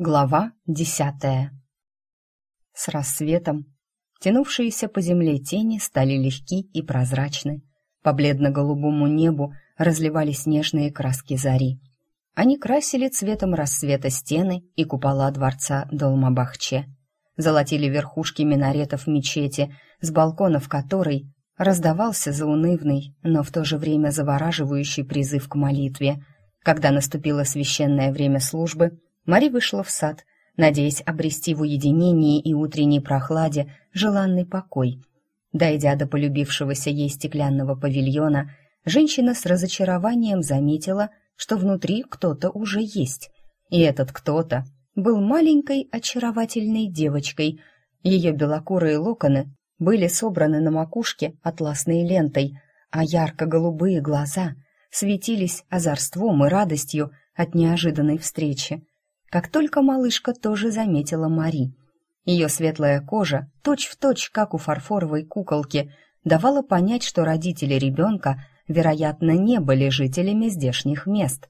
Глава десятая С рассветом тянувшиеся по земле тени стали легки и прозрачны. По бледно-голубому небу разливались нежные краски зари. Они красили цветом рассвета стены и купола дворца Долмабахче. Золотили верхушки минаретов мечети, с балконов которой раздавался заунывный, но в то же время завораживающий призыв к молитве. Когда наступило священное время службы, Мари вышла в сад, надеясь обрести в уединении и утренней прохладе желанный покой. Дойдя до полюбившегося ей стеклянного павильона, женщина с разочарованием заметила, что внутри кто-то уже есть. И этот кто-то был маленькой очаровательной девочкой. Ее белокурые локоны были собраны на макушке атласной лентой, а ярко-голубые глаза светились озорством и радостью от неожиданной встречи как только малышка тоже заметила Мари. Ее светлая кожа, точь-в-точь, точь, как у фарфоровой куколки, давала понять, что родители ребенка, вероятно, не были жителями здешних мест.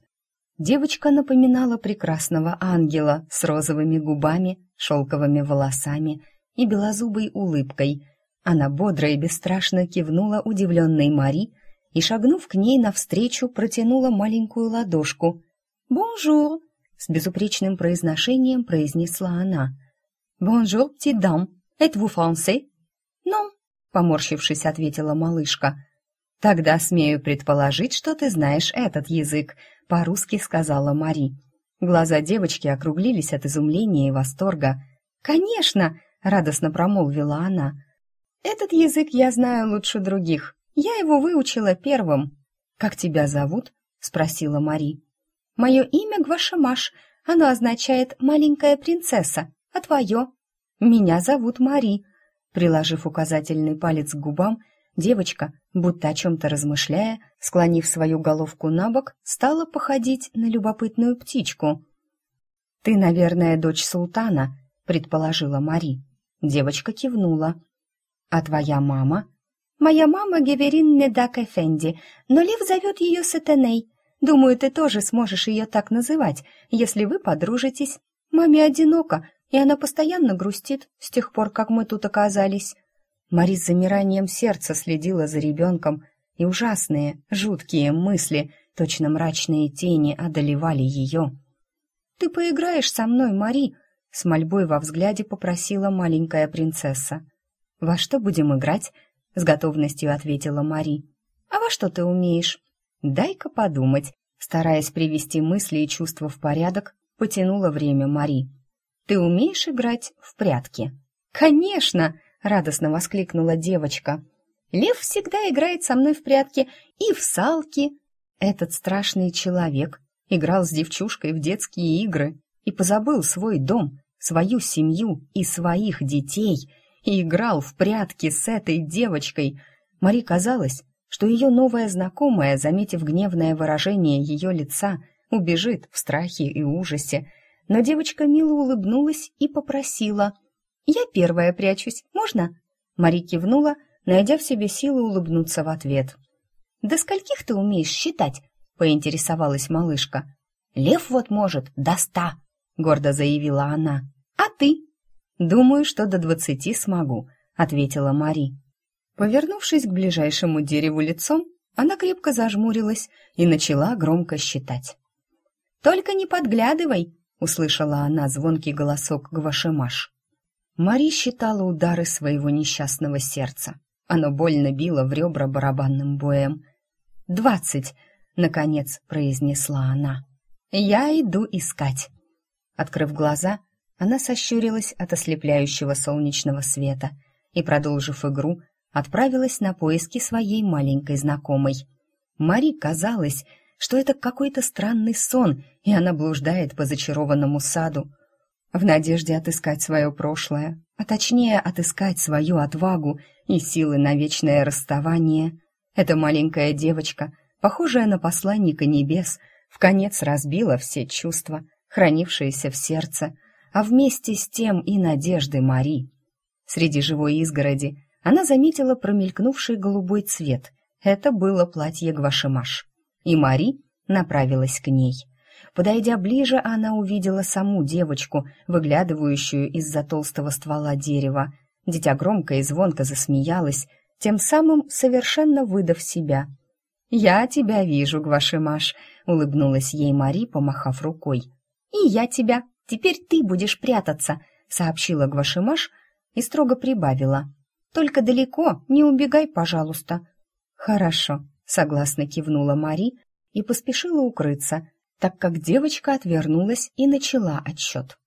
Девочка напоминала прекрасного ангела с розовыми губами, шелковыми волосами и белозубой улыбкой. Она бодро и бесстрашно кивнула удивленной Мари и, шагнув к ней навстречу, протянула маленькую ладошку. «Bonjour!» С безупречным произношением произнесла она. «Bonjour, petite dame, êtes-vous français?» «Non», — поморщившись, ответила малышка. «Тогда смею предположить, что ты знаешь этот язык», — по-русски сказала Мари. Глаза девочки округлились от изумления и восторга. «Конечно!» — радостно промолвила она. «Этот язык я знаю лучше других. Я его выучила первым». «Как тебя зовут?» — спросила Мари. Мое имя Гвашемаш. Оно означает «маленькая принцесса». А твое? Меня зовут Мари. Приложив указательный палец к губам, девочка, будто о чем-то размышляя, склонив свою головку на бок, стала походить на любопытную птичку. «Ты, наверное, дочь султана», — предположила Мари. Девочка кивнула. «А твоя мама?» «Моя мама Геверин Медак Эфенди, но Лев зовет ее Сатеней. Думаю, ты тоже сможешь ее так называть, если вы подружитесь. Маме одиноко, и она постоянно грустит с тех пор, как мы тут оказались». Мари с замиранием сердца следила за ребенком, и ужасные, жуткие мысли, точно мрачные тени одолевали ее. «Ты поиграешь со мной, Мари?» — с мольбой во взгляде попросила маленькая принцесса. «Во что будем играть?» — с готовностью ответила Мари. «А во что ты умеешь?» «Дай-ка подумать», стараясь привести мысли и чувства в порядок, потянула время Мари. «Ты умеешь играть в прятки?» «Конечно!» — радостно воскликнула девочка. «Лев всегда играет со мной в прятки и в салки». Этот страшный человек играл с девчушкой в детские игры и позабыл свой дом, свою семью и своих детей, и играл в прятки с этой девочкой. Мари казалось, что ее новая знакомая, заметив гневное выражение ее лица, убежит в страхе и ужасе. Но девочка мило улыбнулась и попросила. «Я первая прячусь, можно?» Мари кивнула, найдя в себе силы улыбнуться в ответ. «До скольких ты умеешь считать?» — поинтересовалась малышка. «Лев вот может до ста», — гордо заявила она. «А ты?» «Думаю, что до двадцати смогу», — ответила Мари. Повернувшись к ближайшему дереву лицом, она крепко зажмурилась и начала громко считать. «Только не подглядывай!» — услышала она звонкий голосок Гвашемаш. Мари считала удары своего несчастного сердца. Оно больно било в ребра барабанным боем. «Двадцать!» — наконец произнесла она. «Я иду искать!» Открыв глаза, она сощурилась от ослепляющего солнечного света и, продолжив игру, отправилась на поиски своей маленькой знакомой. Мари казалось, что это какой-то странный сон, и она блуждает по зачарованному саду, в надежде отыскать свое прошлое, а точнее отыскать свою отвагу и силы на вечное расставание. Эта маленькая девочка, похожая на посланника небес, в конец разбила все чувства, хранившиеся в сердце, а вместе с тем и надежды Мари. Среди живой изгороди она заметила промелькнувший голубой цвет. Это было платье Гвашемаш. И Мари направилась к ней. Подойдя ближе, она увидела саму девочку, выглядывающую из-за толстого ствола дерева. Дитя громко и звонко засмеялась, тем самым совершенно выдав себя. «Я тебя вижу, Гвашимаш», — улыбнулась ей Мари, помахав рукой. «И я тебя. Теперь ты будешь прятаться», — сообщила Гвашимаш и строго прибавила. «Только далеко, не убегай, пожалуйста». «Хорошо», — согласно кивнула Мари и поспешила укрыться, так как девочка отвернулась и начала отсчет.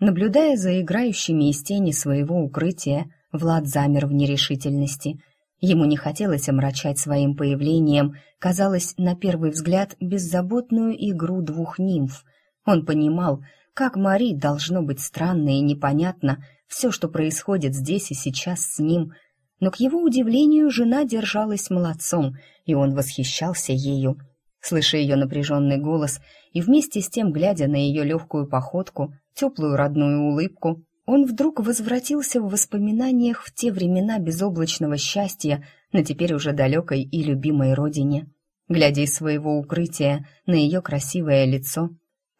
Наблюдая за играющими из тени своего укрытия, Влад замер в нерешительности. Ему не хотелось омрачать своим появлением, казалось, на первый взгляд, беззаботную игру двух нимф. Он понимал, как Мари должно быть странно и непонятно все, что происходит здесь и сейчас с ним, но к его удивлению жена держалась молодцом, и он восхищался ею. Слыша ее напряженный голос и вместе с тем, глядя на ее легкую походку, теплую родную улыбку, он вдруг возвратился в воспоминаниях в те времена безоблачного счастья на теперь уже далекой и любимой родине. Глядя из своего укрытия на ее красивое лицо,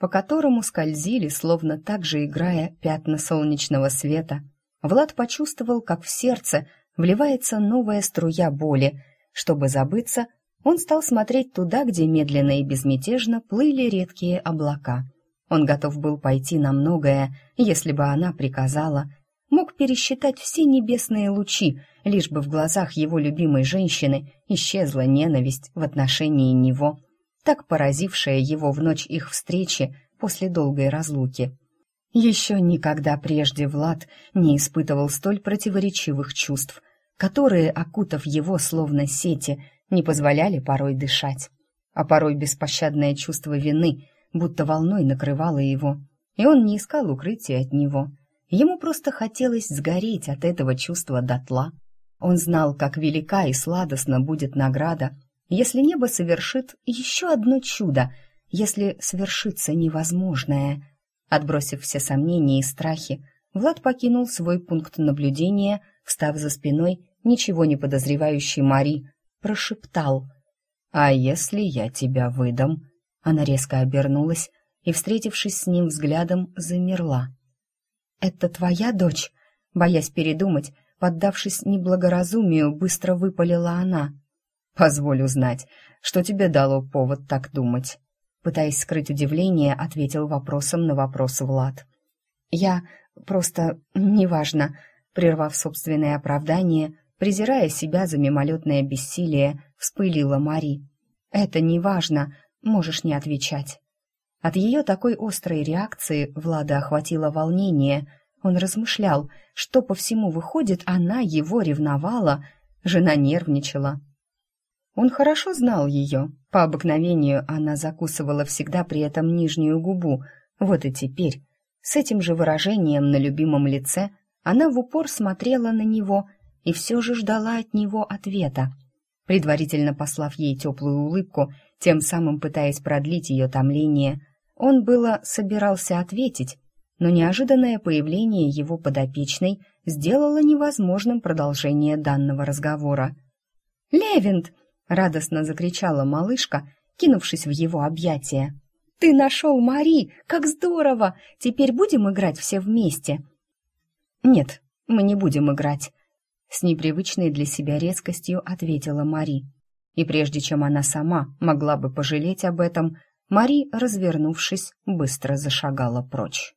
по которому скользили, словно так же играя пятна солнечного света, Влад почувствовал, как в сердце вливается новая струя боли. Чтобы забыться, он стал смотреть туда, где медленно и безмятежно плыли редкие облака. Он готов был пойти на многое, если бы она приказала, мог пересчитать все небесные лучи, лишь бы в глазах его любимой женщины исчезла ненависть в отношении него, так поразившая его в ночь их встречи после долгой разлуки. Еще никогда прежде Влад не испытывал столь противоречивых чувств, которые, окутав его словно сети, не позволяли порой дышать. А порой беспощадное чувство вины будто волной накрывало его, и он не искал укрытия от него. Ему просто хотелось сгореть от этого чувства дотла. Он знал, как велика и сладостна будет награда, если небо совершит еще одно чудо, если свершится невозможное. Отбросив все сомнения и страхи, Влад покинул свой пункт наблюдения, встав за спиной ничего не подозревающей Мари, прошептал «А если я тебя выдам?» Она резко обернулась и, встретившись с ним взглядом, замерла. «Это твоя дочь?» Боясь передумать, поддавшись неблагоразумию, быстро выпалила она. «Позволь узнать, что тебе дало повод так думать?» Пытаясь скрыть удивление, ответил вопросом на вопрос Влад. «Я просто... неважно», прервав собственное оправдание, презирая себя за мимолетное бессилие, вспылила Мари. «Это не важно, можешь не отвечать». От ее такой острой реакции Влада охватило волнение. Он размышлял, что по всему выходит, она его ревновала, жена нервничала. Он хорошо знал ее. По обыкновению она закусывала всегда при этом нижнюю губу. Вот и теперь, с этим же выражением на любимом лице, она в упор смотрела на него и все же ждала от него ответа. Предварительно послав ей теплую улыбку, тем самым пытаясь продлить ее томление, он было собирался ответить, но неожиданное появление его подопечной сделало невозможным продолжение данного разговора. «Левент!» — радостно закричала малышка, кинувшись в его объятия. «Ты нашел Мари! Как здорово! Теперь будем играть все вместе!» «Нет, мы не будем играть», с непривычной для себя резкостью ответила Мари. И прежде чем она сама могла бы пожалеть об этом, Мари, развернувшись, быстро зашагала прочь.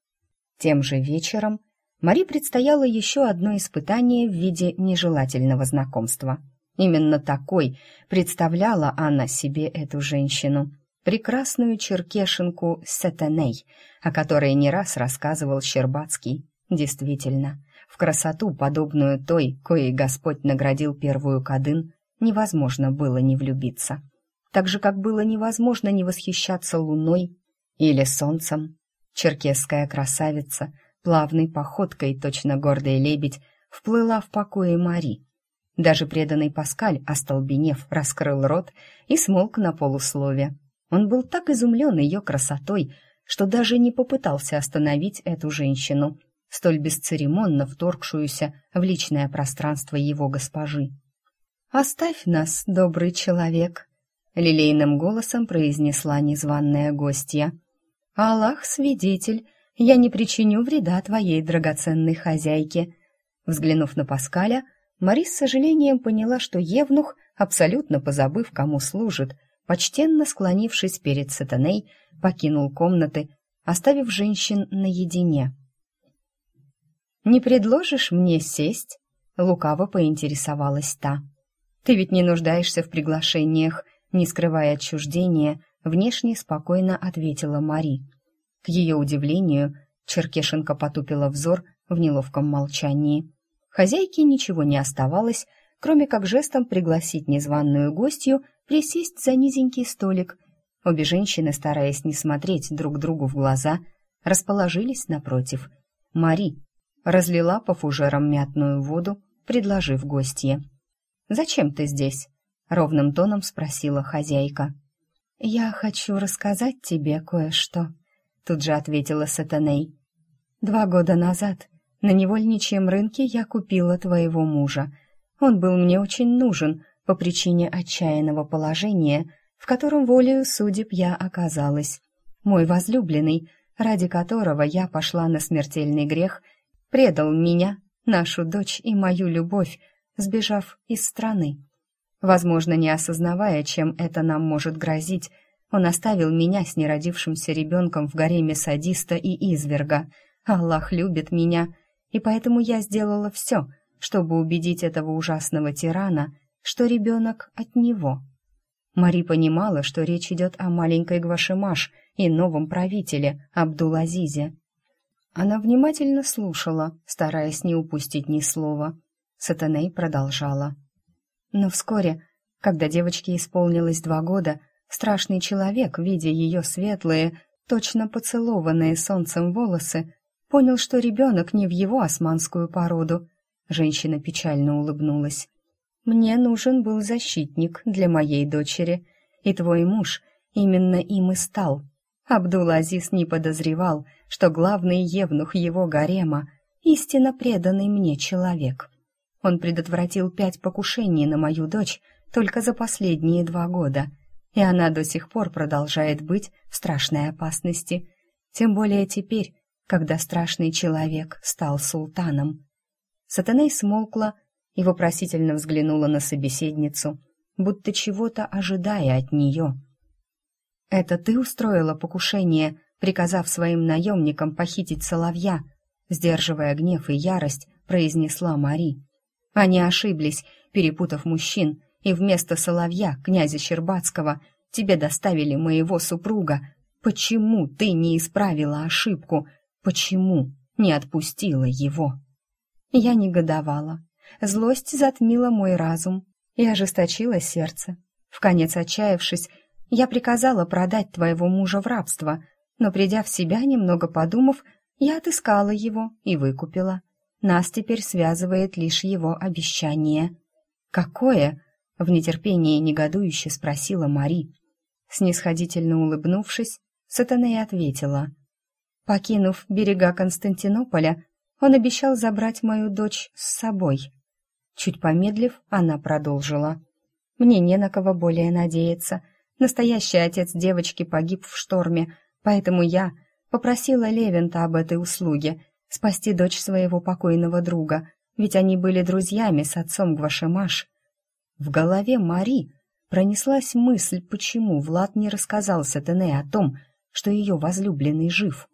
Тем же вечером Мари предстояло еще одно испытание в виде нежелательного знакомства. Именно такой представляла она себе эту женщину, прекрасную черкешенку Сетеней, о которой не раз рассказывал Щербацкий. Действительно, в красоту, подобную той, коей Господь наградил первую Кадын, невозможно было не влюбиться. Так же, как было невозможно не восхищаться луной или солнцем. Черкесская красавица, плавной походкой, точно гордый лебедь, вплыла в покое Мари. Даже преданный Паскаль, остолбенев, раскрыл рот и смолк на полуслове. Он был так изумлен ее красотой, что даже не попытался остановить эту женщину, столь бесцеремонно вторгшуюся в личное пространство его госпожи. «Оставь нас, добрый человек», — лилейным голосом произнесла незваная гостья. Аллах свидетель, я не причиню вреда твоей драгоценной хозяйке». Взглянув на Паскаля, Мари с сожалением поняла, что Евнух, абсолютно позабыв, кому служит, почтенно склонившись перед Сатаней, покинул комнаты, оставив женщин наедине. «Не предложишь мне сесть?» — лукаво поинтересовалась та. «Ты ведь не нуждаешься в приглашениях», — не скрывая отчуждения, внешне спокойно ответила Мари. К ее удивлению, Черкешенко потупила взор в неловком молчании. Хозяйке ничего не оставалось, кроме как жестом пригласить незваную гостью присесть за низенький столик. Обе женщины, стараясь не смотреть друг другу в глаза, расположились напротив. Мари разлила по фужерам мятную воду, предложив гостье. «Зачем ты здесь?» — ровным тоном спросила хозяйка. «Я хочу рассказать тебе кое-что», — тут же ответила Сатаней. «Два года назад на невольничьем рынке я купила твоего мужа. Он был мне очень нужен по причине отчаянного положения, в котором волею судеб я оказалась. Мой возлюбленный, ради которого я пошла на смертельный грех, предал меня, нашу дочь и мою любовь, сбежав из страны. Возможно, не осознавая, чем это нам может грозить, он оставил меня с неродившимся ребенком в гареме садиста и изверга. Аллах любит меня, и поэтому я сделала все, чтобы убедить этого ужасного тирана, что ребенок от него. Мари понимала, что речь идет о маленькой Гвашемаш и новом правителе Абдул-Азизе. Она внимательно слушала, стараясь не упустить ни слова. Сатаней продолжала. Но вскоре, когда девочке исполнилось два года, страшный человек, видя ее светлые, точно поцелованные солнцем волосы, понял, что ребенок не в его османскую породу. Женщина печально улыбнулась. «Мне нужен был защитник для моей дочери, и твой муж именно им и стал. Абдул-Азиз не подозревал, что главный евнух его гарема — истинно преданный мне человек. Он предотвратил пять покушений на мою дочь только за последние два года, и она до сих пор продолжает быть в страшной опасности, тем более теперь, когда страшный человек стал султаном. Сатаней смолкла и вопросительно взглянула на собеседницу, будто чего-то ожидая от нее. «Это ты устроила покушение, приказав своим наемникам похитить соловья?» Сдерживая гнев и ярость, произнесла Мари. Они ошиблись, перепутав мужчин, и вместо соловья, князя Щербацкого, тебе доставили моего супруга. Почему ты не исправила ошибку? Почему не отпустила его?» Я негодовала. Злость затмила мой разум и ожесточила сердце. В конец отчаявшись, я приказала продать твоего мужа в рабство, но, придя в себя, немного подумав, я отыскала его и выкупила. Нас теперь связывает лишь его обещание. «Какое?» — в нетерпении негодующе спросила Мари. Снисходительно улыбнувшись, Сатанея ответила. «Покинув берега Константинополя, он обещал забрать мою дочь с собой. Чуть помедлив, она продолжила. «Мне не на кого более надеяться. Настоящий отец девочки погиб в шторме, поэтому я попросила Левента об этой услуге — спасти дочь своего покойного друга, ведь они были друзьями с отцом Гвашемаш». В голове Мари пронеслась мысль, почему Влад не рассказал Сатене о том, что ее возлюбленный жив.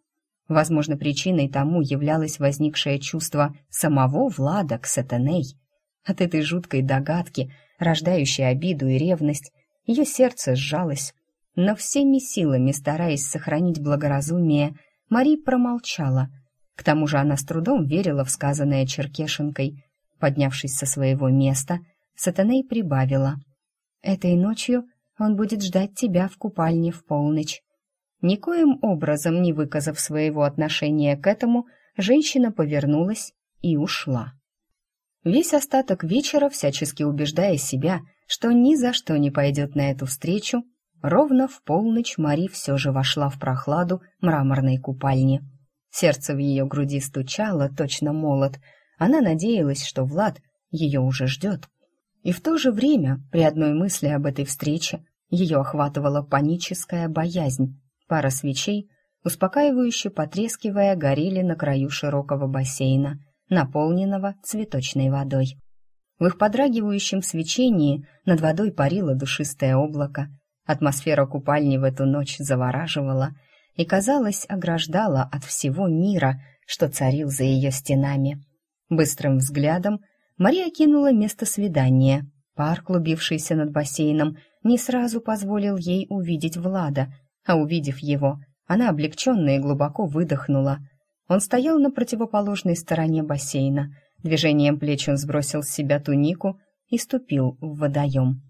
Возможно, причиной тому являлось возникшее чувство самого Влада к Сатаней. От этой жуткой догадки, рождающей обиду и ревность, ее сердце сжалось. Но всеми силами, стараясь сохранить благоразумие, Мари промолчала. К тому же она с трудом верила в сказанное Черкешенкой. Поднявшись со своего места, Сатаней прибавила. «Этой ночью он будет ждать тебя в купальне в полночь. Никоим образом не выказав своего отношения к этому, женщина повернулась и ушла. Весь остаток вечера, всячески убеждая себя, что ни за что не пойдет на эту встречу, ровно в полночь Мари все же вошла в прохладу мраморной купальни. Сердце в ее груди стучало, точно молот. Она надеялась, что Влад ее уже ждет. И в то же время, при одной мысли об этой встрече, ее охватывала паническая боязнь, Пара свечей успокаивающе потрескивая, горели на краю широкого бассейна, наполненного цветочной водой. В их подрагивающем свечении над водой парило душистое облако. Атмосфера купальни в эту ночь завораживала и, казалось, ограждала от всего мира, что царил за ее стенами. Быстрым взглядом Мария кинула место свидания. Пар, клубившийся над бассейном, не сразу позволил ей увидеть Влада, а увидев его, она облегченно и глубоко выдохнула. Он стоял на противоположной стороне бассейна. Движением плеч он сбросил с себя тунику и ступил в водоем.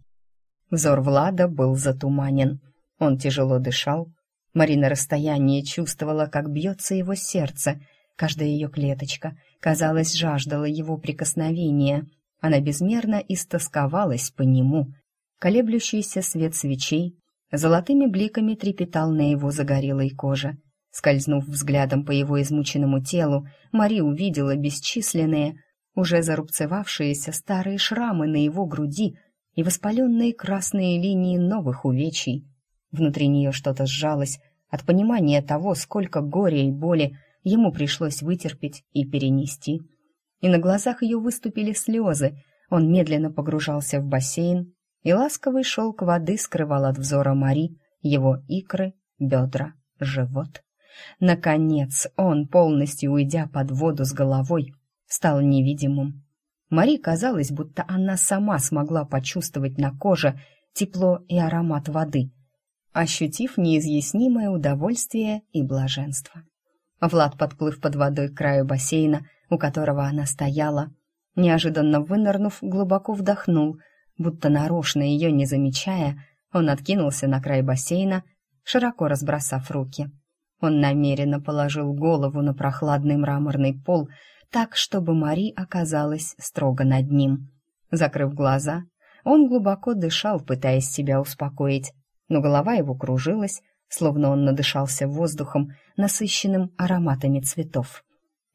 Взор Влада был затуманен. Он тяжело дышал. Марина расстояние чувствовала, как бьется его сердце. Каждая ее клеточка, казалось, жаждала его прикосновения. Она безмерно истосковалась по нему. Колеблющийся свет свечей золотыми бликами трепетал на его загорелой коже. Скользнув взглядом по его измученному телу, Мари увидела бесчисленные, уже зарубцевавшиеся старые шрамы на его груди и воспаленные красные линии новых увечий. Внутри нее что-то сжалось от понимания того, сколько горя и боли ему пришлось вытерпеть и перенести. И на глазах ее выступили слезы, он медленно погружался в бассейн, и ласковый шелк воды скрывал от взора Мари его икры, бедра, живот. Наконец он, полностью уйдя под воду с головой, стал невидимым. Мари казалось, будто она сама смогла почувствовать на коже тепло и аромат воды, ощутив неизъяснимое удовольствие и блаженство. Влад, подплыв под водой к краю бассейна, у которого она стояла, неожиданно вынырнув, глубоко вдохнул, будто нарочно ее не замечая, он откинулся на край бассейна, широко разбросав руки. Он намеренно положил голову на прохладный мраморный пол, так, чтобы Мари оказалась строго над ним. Закрыв глаза, он глубоко дышал, пытаясь себя успокоить, но голова его кружилась, словно он надышался воздухом, насыщенным ароматами цветов.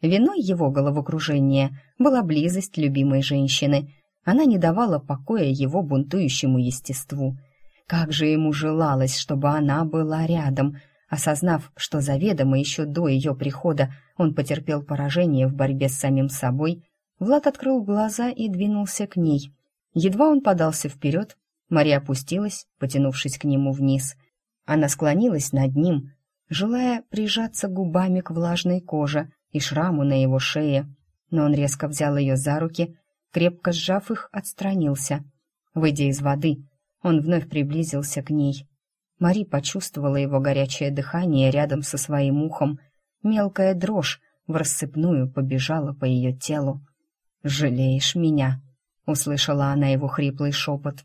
Виной его головокружения была близость любимой женщины. Она не давала покоя его бунтующему естеству. Как же ему желалось, чтобы она была рядом, Осознав, что заведомо еще до ее прихода он потерпел поражение в борьбе с самим собой, Влад открыл глаза и двинулся к ней. Едва он подался вперед, Мария опустилась, потянувшись к нему вниз. Она склонилась над ним, желая прижаться губами к влажной коже и шраму на его шее, но он резко взял ее за руки, крепко сжав их, отстранился. Выйдя из воды, он вновь приблизился к ней — Мари почувствовала его горячее дыхание рядом со своим ухом. Мелкая дрожь в рассыпную побежала по ее телу. «Жалеешь меня?» — услышала она его хриплый шепот.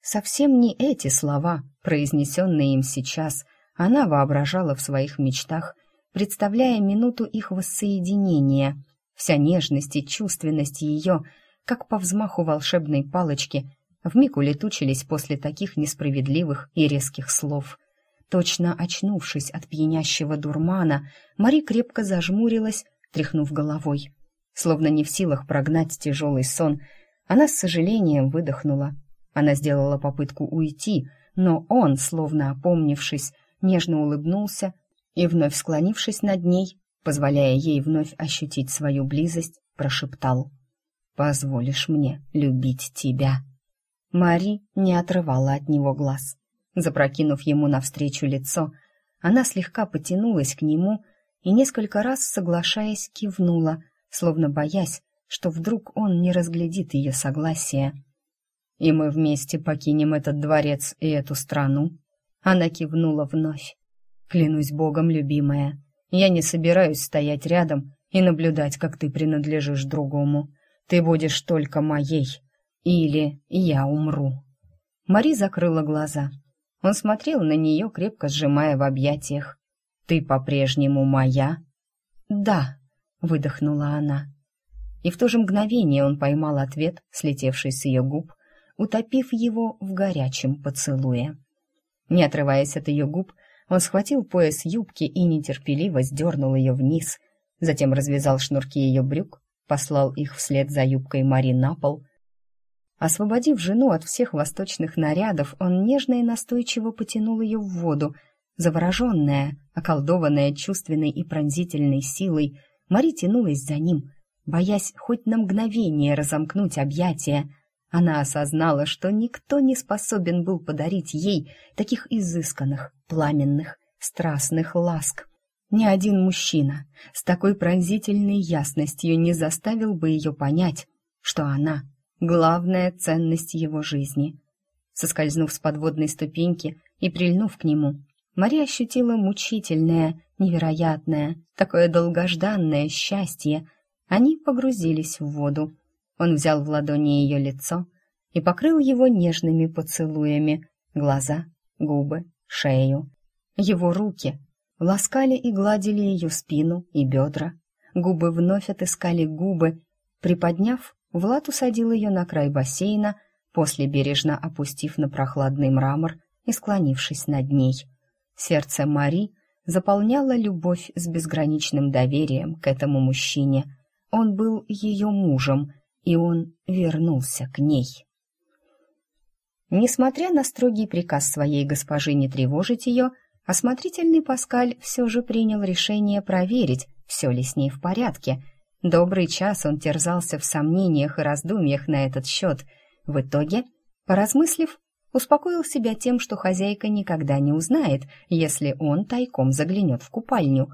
Совсем не эти слова, произнесенные им сейчас, она воображала в своих мечтах, представляя минуту их воссоединения. Вся нежность и чувственность ее, как по взмаху волшебной палочки, вмиг улетучились после таких несправедливых и резких слов. Точно очнувшись от пьянящего дурмана, Мари крепко зажмурилась, тряхнув головой. Словно не в силах прогнать тяжелый сон, она с сожалением выдохнула. Она сделала попытку уйти, но он, словно опомнившись, нежно улыбнулся и, вновь склонившись над ней, позволяя ей вновь ощутить свою близость, прошептал «Позволишь мне любить тебя». Мари не отрывала от него глаз. Запрокинув ему навстречу лицо, она слегка потянулась к нему и несколько раз, соглашаясь, кивнула, словно боясь, что вдруг он не разглядит ее согласия. «И мы вместе покинем этот дворец и эту страну?» Она кивнула вновь. «Клянусь Богом, любимая, я не собираюсь стоять рядом и наблюдать, как ты принадлежишь другому. Ты будешь только моей, или я умру. Мари закрыла глаза. Он смотрел на нее, крепко сжимая в объятиях. «Ты по-прежнему моя?» «Да», — выдохнула она. И в то же мгновение он поймал ответ, слетевший с ее губ, утопив его в горячем поцелуе. Не отрываясь от ее губ, он схватил пояс юбки и нетерпеливо сдернул ее вниз, затем развязал шнурки ее брюк, послал их вслед за юбкой Мари на пол Освободив жену от всех восточных нарядов, он нежно и настойчиво потянул ее в воду, Завороженная, околдованная чувственной и пронзительной силой, Мари тянулась за ним, боясь хоть на мгновение разомкнуть объятия. Она осознала, что никто не способен был подарить ей таких изысканных, пламенных, страстных ласк. Ни один мужчина с такой пронзительной ясностью не заставил бы ее понять, что она — главная ценность его жизни. Соскользнув с подводной ступеньки и прильнув к нему, Мария ощутила мучительное, невероятное, такое долгожданное счастье. Они погрузились в воду. Он взял в ладони ее лицо и покрыл его нежными поцелуями, глаза, губы, шею. Его руки ласкали и гладили ее спину и бедра. Губы вновь отыскали губы. Приподняв, Влад усадил ее на край бассейна, после бережно опустив на прохладный мрамор и склонившись над ней. Сердце Мари заполняла любовь с безграничным доверием к этому мужчине. Он был ее мужем, и он вернулся к ней. Несмотря на строгий приказ своей госпожи не тревожить ее, Осмотрительный Паскаль все же принял решение проверить, все ли с ней в порядке. Добрый час он терзался в сомнениях и раздумьях на этот счет. В итоге, поразмыслив, успокоил себя тем, что хозяйка никогда не узнает, если он тайком заглянет в купальню.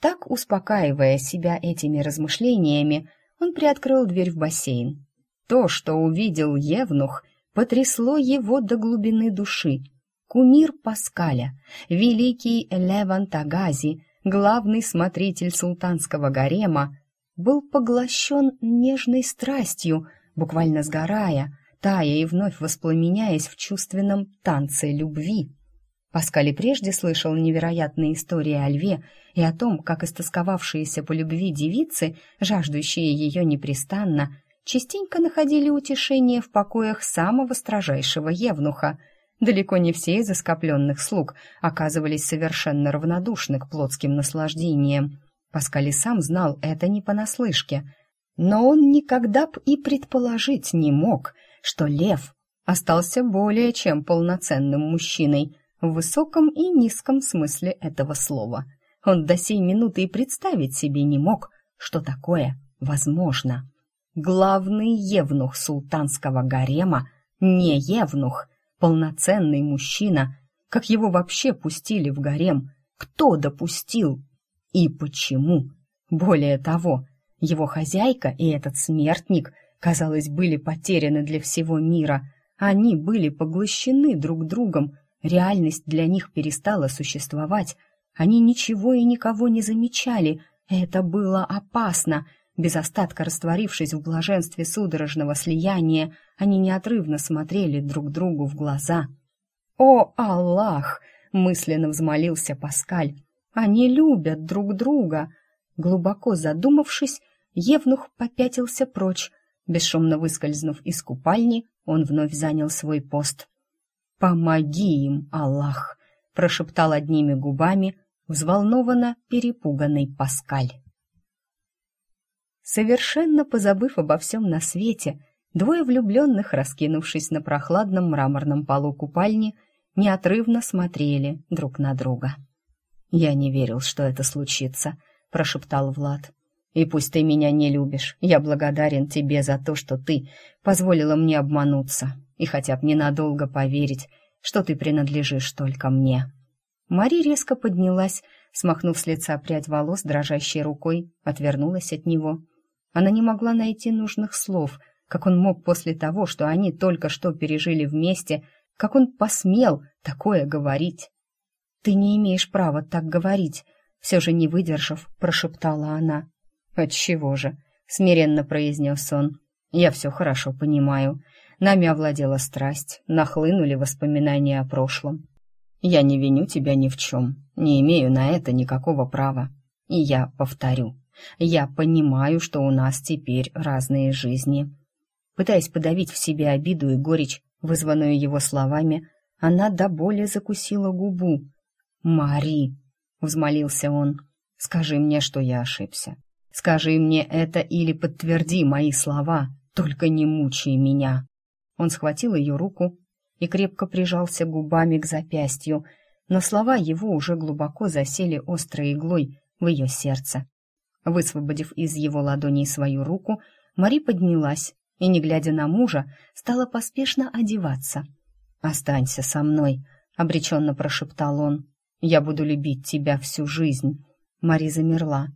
Так, успокаивая себя этими размышлениями, он приоткрыл дверь в бассейн. То, что увидел Евнух, потрясло его до глубины души — кумир Паскаля, великий Леван Тагази, главный смотритель султанского гарема, был поглощен нежной страстью, буквально сгорая, тая и вновь воспламеняясь в чувственном танце любви. Паскаль прежде слышал невероятные истории о льве и о том, как истосковавшиеся по любви девицы, жаждущие ее непрестанно, частенько находили утешение в покоях самого строжайшего евнуха — Далеко не все из оскопленных слуг оказывались совершенно равнодушны к плотским наслаждениям. Паскали сам знал это не понаслышке, но он никогда б и предположить не мог, что лев остался более чем полноценным мужчиной в высоком и низком смысле этого слова. Он до сей минуты и представить себе не мог, что такое возможно. Главный евнух султанского гарема не евнух, полноценный мужчина, как его вообще пустили в гарем, кто допустил и почему. Более того, его хозяйка и этот смертник, казалось, были потеряны для всего мира. Они были поглощены друг другом, реальность для них перестала существовать. Они ничего и никого не замечали. Это было опасно — без остатка растворившись в блаженстве судорожного слияния, они неотрывно смотрели друг другу в глаза. «О, Аллах!» — мысленно взмолился Паскаль. «Они любят друг друга!» Глубоко задумавшись, Евнух попятился прочь. Бесшумно выскользнув из купальни, он вновь занял свой пост. «Помоги им, Аллах!» — прошептал одними губами взволнованно перепуганный Паскаль. Совершенно позабыв обо всем на свете, двое влюбленных, раскинувшись на прохладном мраморном полу купальни, неотрывно смотрели друг на друга. «Я не верил, что это случится», — прошептал Влад. «И пусть ты меня не любишь, я благодарен тебе за то, что ты позволила мне обмануться и хотя бы ненадолго поверить, что ты принадлежишь только мне». Мари резко поднялась, смахнув с лица прядь волос дрожащей рукой, отвернулась от него — она не могла найти нужных слов, как он мог после того, что они только что пережили вместе, как он посмел такое говорить. «Ты не имеешь права так говорить», — все же не выдержав, прошептала она. «Отчего же?» — смиренно произнес он. «Я все хорошо понимаю. Нами овладела страсть, нахлынули воспоминания о прошлом. Я не виню тебя ни в чем, не имею на это никакого права. И я повторю, я понимаю, что у нас теперь разные жизни. Пытаясь подавить в себе обиду и горечь, вызванную его словами, она до боли закусила губу. «Мари!» — взмолился он. «Скажи мне, что я ошибся. Скажи мне это или подтверди мои слова, только не мучай меня». Он схватил ее руку и крепко прижался губами к запястью, но слова его уже глубоко засели острой иглой в ее сердце. Высвободив из его ладоней свою руку, Мари поднялась и, не глядя на мужа, стала поспешно одеваться. «Останься со мной», — обреченно прошептал он. «Я буду любить тебя всю жизнь». Мари замерла.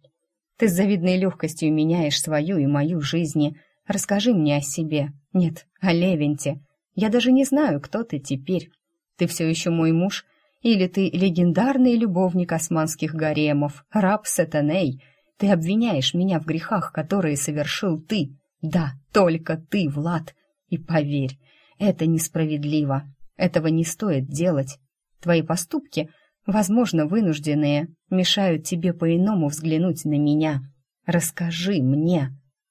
«Ты с завидной легкостью меняешь свою и мою жизни. Расскажи мне о себе. Нет, о Левенте. Я даже не знаю, кто ты теперь. Ты все еще мой муж, или ты легендарный любовник османских гаремов, раб Сатаней. Ты обвиняешь меня в грехах, которые совершил ты. Да, только ты, Влад. И поверь, это несправедливо. Этого не стоит делать. Твои поступки, возможно, вынужденные, мешают тебе по-иному взглянуть на меня. Расскажи мне.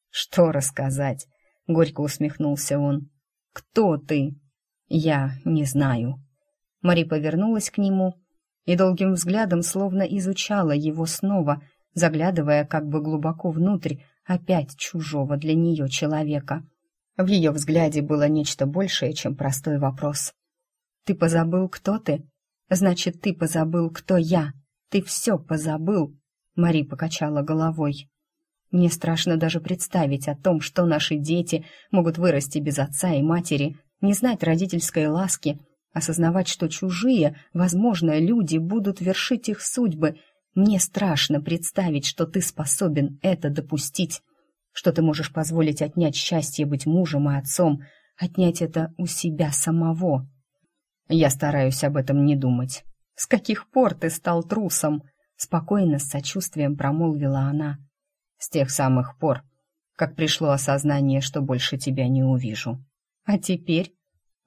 Что рассказать? Горько усмехнулся он. Кто ты? Я не знаю. Мари повернулась к нему и долгим взглядом словно изучала его снова, заглядывая как бы глубоко внутрь опять чужого для нее человека. В ее взгляде было нечто большее, чем простой вопрос. «Ты позабыл, кто ты? Значит, ты позабыл, кто я. Ты все позабыл!» Мари покачала головой. «Мне страшно даже представить о том, что наши дети могут вырасти без отца и матери, не знать родительской ласки, осознавать, что чужие, возможно, люди будут вершить их судьбы. Мне страшно представить, что ты способен это допустить, что ты можешь позволить отнять счастье быть мужем и отцом, отнять это у себя самого. Я стараюсь об этом не думать. С каких пор ты стал трусом? Спокойно, с сочувствием промолвила она. С тех самых пор, как пришло осознание, что больше тебя не увижу. А теперь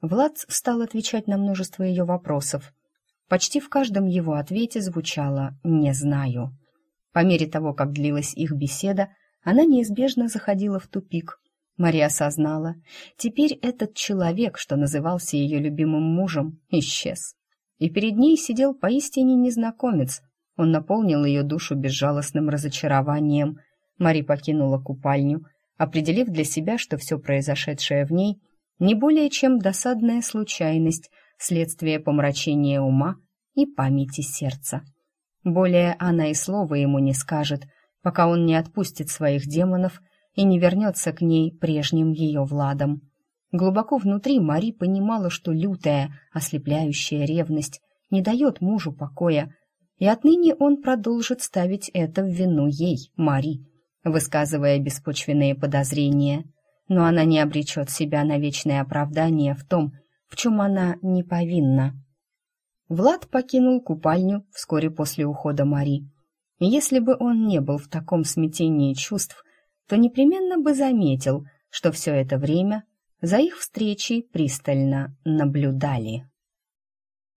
Влад стал отвечать на множество ее вопросов. Почти в каждом его ответе звучало «не знаю». По мере того, как длилась их беседа, она неизбежно заходила в тупик. Мария осознала, теперь этот человек, что назывался ее любимым мужем, исчез. И перед ней сидел поистине незнакомец. Он наполнил ее душу безжалостным разочарованием. Мари покинула купальню, определив для себя, что все произошедшее в ней не более чем досадная случайность, следствие помрачения ума и памяти сердца. Более она и слова ему не скажет, пока он не отпустит своих демонов и не вернется к ней прежним ее Владом. Глубоко внутри Мари понимала, что лютая, ослепляющая ревность не дает мужу покоя, и отныне он продолжит ставить это в вину ей, Мари, высказывая беспочвенные подозрения – но она не обречет себя на вечное оправдание в том, в чем она не повинна. Влад покинул купальню вскоре после ухода Мари. если бы он не был в таком смятении чувств, то непременно бы заметил, что все это время за их встречей пристально наблюдали.